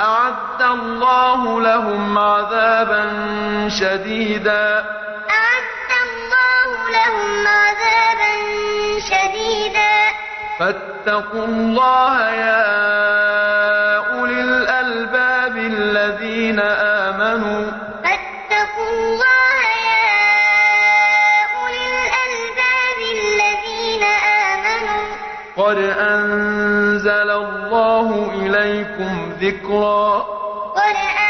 أعد الله لهم عذابا شديدا. أعد الله لهم عذابا شديدا. فاتقوا الله يا أولي الألباب الذين آمنوا. قد أنزل الله إليكم ذكرا قد أنزل